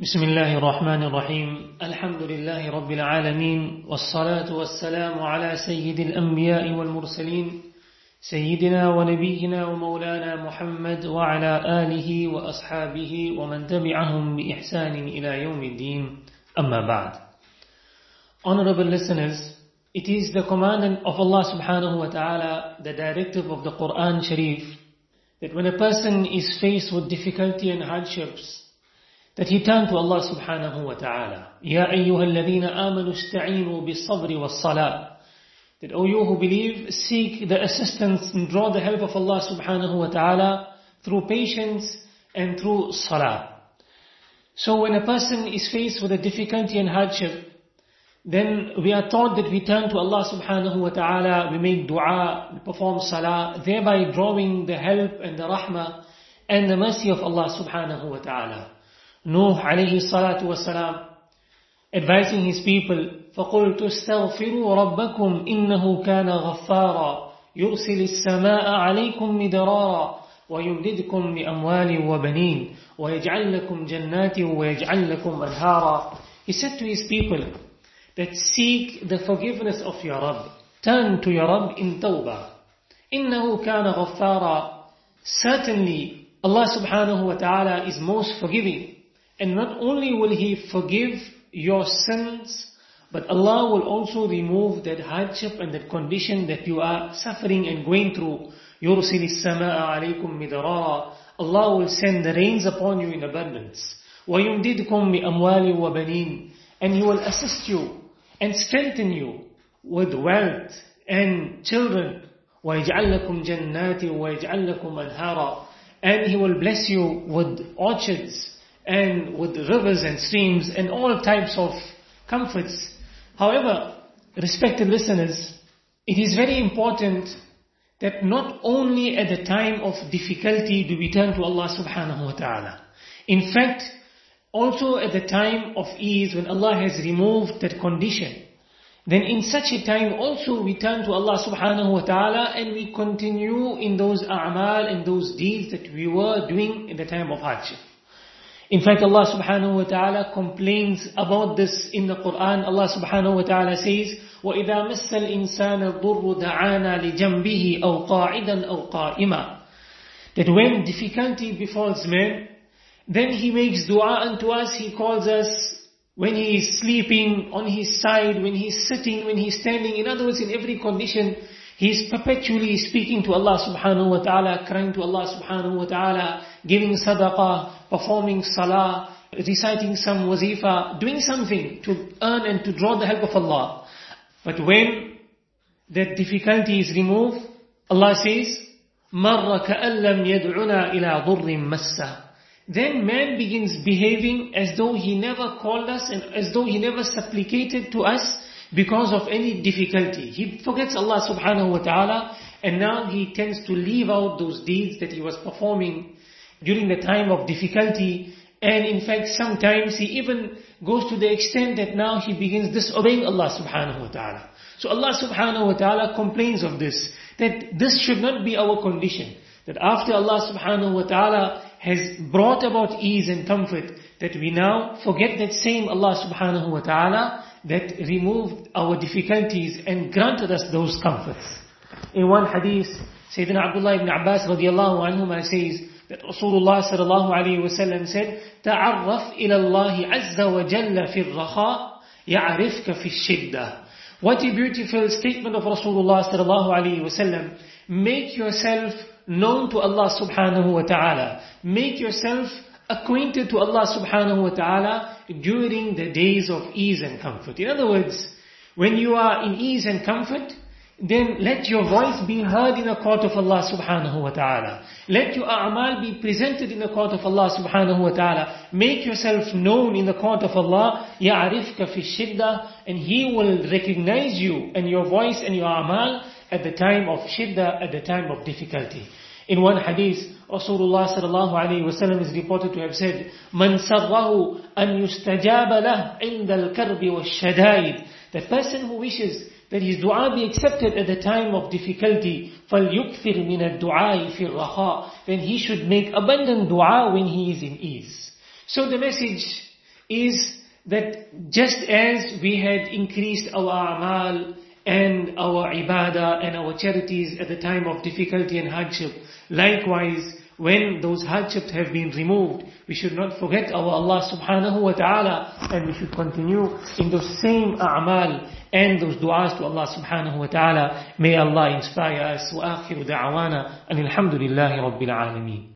بسم الله الرحمن الرحيم. الحمد لله رب العالمين والصلاة والسلام على سيد الأنبياء والمرسلين سيدنا ونبينا ومولانا محمد وعلى آله وأصحابه ومن تبعهم بإحسان إلى يوم الدين. أما بعد. Honorable listeners, it is the commandment of Allah subhanahu wa ta'ala, the directive of the Quran Sharif, that when a person is faced with difficulty and hardships, turn to Allah subhanahu wa ta'ala. Ya ayyuhalladhina amanu ista'inu bis-sabri was-salah. That, O you who believe, seek the assistance and draw the help of Allah subhanahu wa ta'ala through patience and through salah. So when a person is faced with a difficulty and hardship, then we are taught that we turn to Allah subhanahu wa ta'ala, we make dua, we perform salah, thereby drawing the help and the rahmah and the mercy of Allah subhanahu wa ta'ala. Nuh alayhi salatu wasalam, advising his people, فَقُلْتُ اسْتَغْفِرُوا رَبَّكُمْ إِنَّهُ كَانَ غَفَّارًا يُرْسِلِ السَّمَاءَ عَلَيْكُمْ مِدْرَارًا وَيُمْدِدْكُمْ بِأَمْوَالٍ وَبَنِينَ وَيَجْعَلْ لَكُمْ جَنَّاتٍ وَيَجْعَلْ لَكُمْ أَنْهَارًا He said to his people, that seek the forgiveness of your Rabb. Turn to your Rabb in tawbah. إِنَّهُ كَانَ غَفَّارًا Certainly, Allah subhanahu wa ta'ala is most forgiving. And not only will He forgive your sins, but Allah will also remove that hardship and that condition that you are suffering and going through. يُرْسِلِ السَّمَاءَ عَلَيْكُمْ مِدْرَارًا Allah will send the rains upon you in abundance. وَيُمْدِدْكُمْ بِأَمْوَالٍ وَبَنِينَ And He will assist you and strengthen you with wealth and children. وَيَجْعَلْ لَكُمْ جَنَّاتٍ وَيَجْعَلْ لَكُمْ أَنْهَارًا And He will bless you with orchards and with rivers and streams and all types of comforts. However, respected listeners, it is very important that not only at the time of difficulty do we turn to Allah subhanahu wa ta'ala. In fact, also at the time of ease when Allah has removed that condition, then in such a time also we turn to Allah subhanahu wa ta'ala and we continue in those a'mal and those deeds that we were doing in the time of hardship. In fact, Allah subhanahu wa ta'ala complains about this in the Quran. Allah subhanahu wa ta'ala says, وَإِذَا مَسَّ الْإِنسَانَ الضُّرُّ دَعَانَا لِجَنْبِهِ أَوْ قَاعِدًا أَوْ قَائِمًا That when difficulty befalls man, then he makes dua unto us, he calls us when he is sleeping, on his side, when he is sitting, when he is standing. In other words, in every condition, he is perpetually speaking to Allah subhanahu wa ta'ala, crying to Allah subhanahu wa ta'ala, giving sadaqah, performing salah, reciting some wazifa, doing something to earn and to draw the help of Allah. But when that difficulty is removed, Allah says, مَرَّ كَأَن لَّمْ يَدْعُنَا إِلَى ضُرٍّ مَسَّةٍ then man begins behaving as though he never called us and as though he never supplicated to us because of any difficulty. He forgets Allah subhanahu wa ta'ala and now he tends to leave out those deeds that he was performing during the time of difficulty and in fact sometimes he even goes to the extent that now he begins disobeying Allah subhanahu wa ta'ala. So Allah subhanahu wa ta'ala complains of this, that this should not be our condition. That after Allah subhanahu wa ta'ala has brought about ease and comfort, that we now forget that same Allah subhanahu wa ta'ala that removed our difficulties and granted us those comforts. In one hadith, Sayyidina Abdullah ibn Abbas radiallahu anhuma says that Rasulullah sallallahu alayhi wasallam said, "Ta'arraf إلى الله عز وجل في الرخاء يعرفك في الشدة." What a beautiful statement of Rasulullah sallallahu alayhi wasallam. Make yourself known to Allah subhanahu wa ta'ala. Make yourself acquainted to Allah subhanahu wa ta'ala during the days of ease and comfort. In other words, when you are in ease and comfort, then let your voice be heard in the court of Allah subhanahu wa ta'ala. Let your a'mal be presented in the court of Allah subhanahu wa ta'ala. Make yourself known in the court of Allah. يَعْرِفْكَ فِي الشِّدَّةِ And He will recognize you and your voice and your a'mal at the time of shiddah, at the time of difficulty. In one hadith, Rasulullah sallallahu alayhi wa sallam is reported to have said, مَنْ سَرَّهُ أَنْ يُسْتَجَابَ لَهُ عِنْدَ الْكَرْبِ وَالشَّدَائِدِ The person who wishes that his dua be accepted at the time of difficulty, فَلْيُكْثِرْ مِنَ الدُّعَاءِ فِي الرَّخَاءِ Then he should make abundant dua when he is in ease. So the message is that just as we had increased our amal and our ibadah and our charities at the time of difficulty and hardship, likewise, when those hardships have been removed, we should not forget our Allah subhanahu wa ta'ala and we should continue in those same a'mal and those du'as to Allah subhanahu wa ta'ala. May Allah inspire us. وآخر دعوانا أن الحمد لله رب العالمين